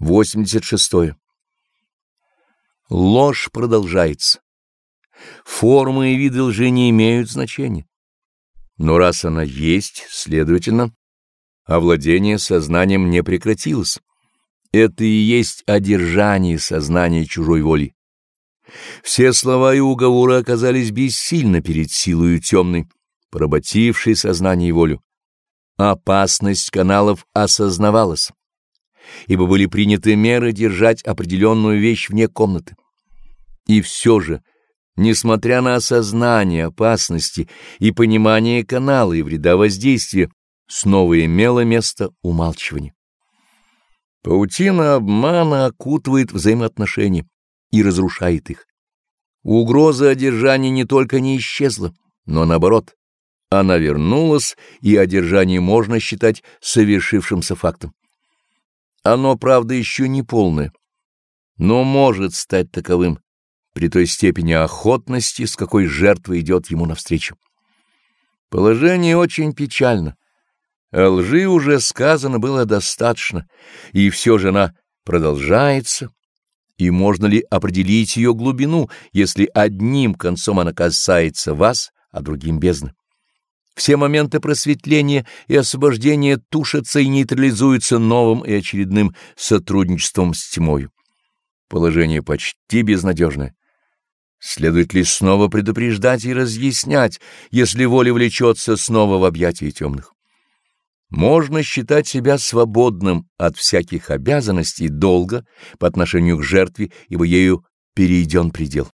86. Ложь продолжается. Формы и виды лжи не имеют значения. Но раз она есть, следовательно, овладение сознанием не прекратилось. Это и есть одержание сознания чужой воли. Все слова и уговоры оказались бессильны перед силою темной, поработившей сознание и волю. Опасность каналов осознавалась ибо были приняты меры держать определенную вещь вне комнаты. И все же, несмотря на осознание опасности и понимание канала и вреда воздействия, снова имело место умалчивание. Паутина обмана окутывает взаимоотношения и разрушает их. Угроза одержания не только не исчезла, но наоборот, она вернулась, и одержание можно считать совершившимся фактом. Оно, правда, еще не полное, но может стать таковым при той степени охотности, с какой жертва идет ему навстречу. Положение очень печально. О лжи уже сказано было достаточно, и все же она продолжается, и можно ли определить ее глубину, если одним концом она касается вас, а другим бездны? Все моменты просветления и освобождения тушатся и нейтрализуются новым и очередным сотрудничеством с тьмою. Положение почти безнадежное. Следует ли снова предупреждать и разъяснять, если воля влечется снова в объятия темных? Можно считать себя свободным от всяких обязанностей долга по отношению к жертве, ибо ею перейден предел.